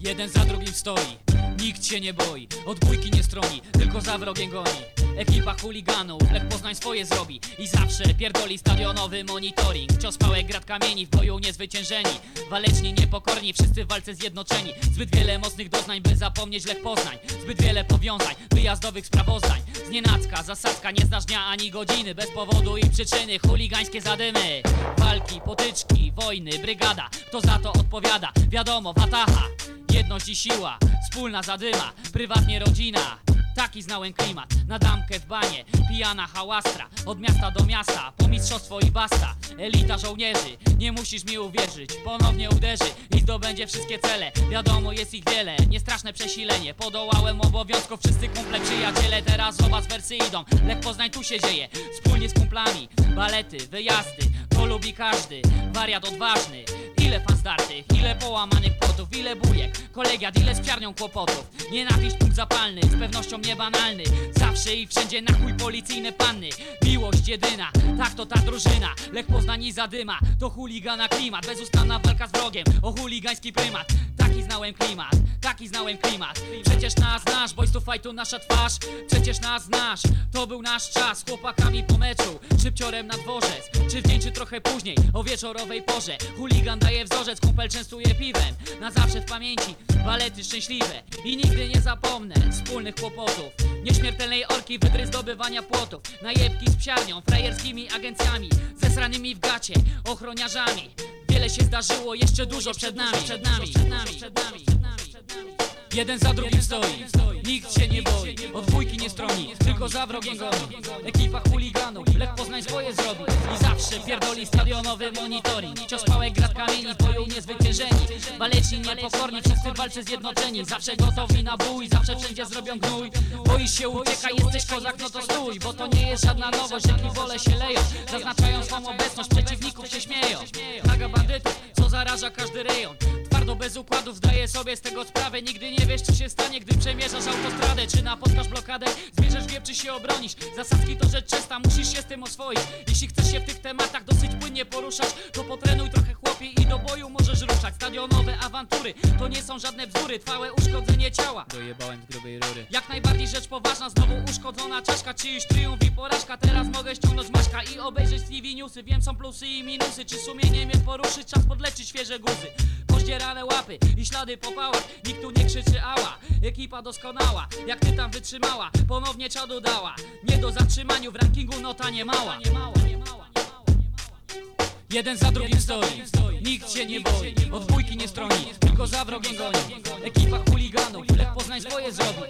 Jeden za drugim stoi, nikt się nie boi. Od bójki nie stroni, tylko za wrogiem goni. Ekipa chuliganów, Lech Poznań swoje zrobi. I zawsze pierdoli stadionowy monitoring. Cios pałek, grad kamieni, w boju niezwyciężeni. Waleczni, niepokorni, wszyscy w walce zjednoczeni. Zbyt wiele mocnych doznań, by zapomnieć Lech Poznań. Zbyt wiele powiązań, wyjazdowych sprawozdań. Znienacka, zasadzka, nie znasz dnia ani godziny. Bez powodu i przyczyny, chuligańskie zadymy. Walki, potyczki, wojny, brygada. Kto za to odpowiada? Wiadomo, wataha Jedność i siła, wspólna zadyma, prywatnie rodzina. Taki znałem klimat, na damkę w banie, pijana hałastra Od miasta do miasta, po mistrzostwo i basta. Elita żołnierzy, nie musisz mi uwierzyć Ponownie uderzy i zdobędzie wszystkie cele. Wiadomo jest ich wiele, niestraszne przesilenie. Podołałem obowiązków, wszyscy kumple przyjaciele Teraz zobacz wersy idą, Lech Poznań tu się dzieje Wspólnie z kumplami, balety, wyjazdy To lubi każdy, wariat odważny Ile fan startych, ile połamanych płotów, ile bujek, kolegiat, ile z piarnią kłopotów? Nienawiść punkt zapalny, z pewnością niebanalny. Zawsze i wszędzie na chuj policyjne panny. Miłość jedyna, tak to ta drużyna. Lech Poznań i zadyma, to chuligana klimat. Bezustanna walka z wrogiem, o chuligański prymat Taki znałem klimat, taki znałem klimat. Przecież nas znasz, boys to fightu nasza twarz. Przecież nas znasz, to był nasz czas. Chłopakami po meczu, szybciorem na dworzec Czy w dzień, czy trochę później, o wieczorowej porze. Chuligan daje wzorzec, kumpel częstuje piwem. Na zawsze w pamięci, balety szczęśliwe. I nigdy nie zapomnę wspólnych kłopotów. Nieśmiertelnej orki, wydry zdobywania płotów. Najebki z psiarnią, frajerskimi agencjami. Zesranymi w gacie, ochroniarzami Wiele się zdarzyło, jeszcze dużo przed nami, przed nami, przed nami, przed nami. Jeden za drugim stoi, nikt się nie boi. Od dwójki nie stroni, tylko za wrogiem goni Ekipa chuliganów, Lech Poznań swoje zrobi. I zawsze pierdoli stadionowy monitoring. Cios pałek, grad kamieni, w boju niezwyciężeni. Waleczni, niepokorni, wszyscy w walce zjednoczeni. Zawsze gotowi na bój, zawsze wszędzie zrobią gnój. Boisz się, uciekaj, jesteś kozak, no to stój Bo to nie jest żadna nowość, jak wole się leją. Zaznaczają swą obecność, przeciwników się śmieją zaraża każdy rejon Twardo bez układów zdaję sobie z tego sprawę. Nigdy nie wiesz co się stanie, gdy przemierzasz autostradę. Czy napotkasz blokadę, zmierzasz wie czy się obronisz? Zasadzki to rzecz częsta, musisz się z tym oswoić. Jeśli chcesz się w tych tematach dosyć płynnie poruszać To potrenuj trochę chłopie i do boju możesz ruszać. Stadionowe awantury, to nie są żadne bzdury Trwałe uszkodzenie ciała. Dojebałem z grubej rury. Jak najbardziej rzecz poważna, znowu uszkodzona czaszka. Czyjś triumf i porażka, teraz mogę ściągnąć maśka I obejrzeć TV newsy, wiem są plusy i minusy. Czy sumienie mnie poruszy, czas podleczyć świeże guzy Poździerane łapy i ślady po pałach. Nikt tu nie krzyczy ała, ekipa doskonała Jak ty tam wytrzymała, ponownie czadu dała. Nie do zatrzymaniu, w rankingu nota nie mała. Jeden za drugim stoi, nikt się nie boi Od bójki nie stroni, tylko za wrogiem goni. Ekipa chuliganów, Lech Poznań swoje zrobi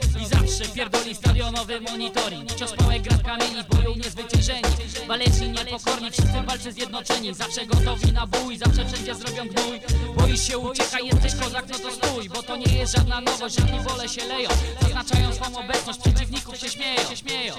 zawsze pierdoli stadionowy monitoring. Cios pałek, grad kamieni, w boju niezwyciężeni. Waleczni, niepokorni, wszyscy w walce zjednoczeni. Zawsze gotowi na bój, zawsze wszędzie zrobią gnój. Boisz się, uciekaj, jesteś kozak, no to stój Bo to nie jest żadna nowość, jak wole się leją. Zaznaczają swą obecność, przeciwników się śmieją, się śmieją.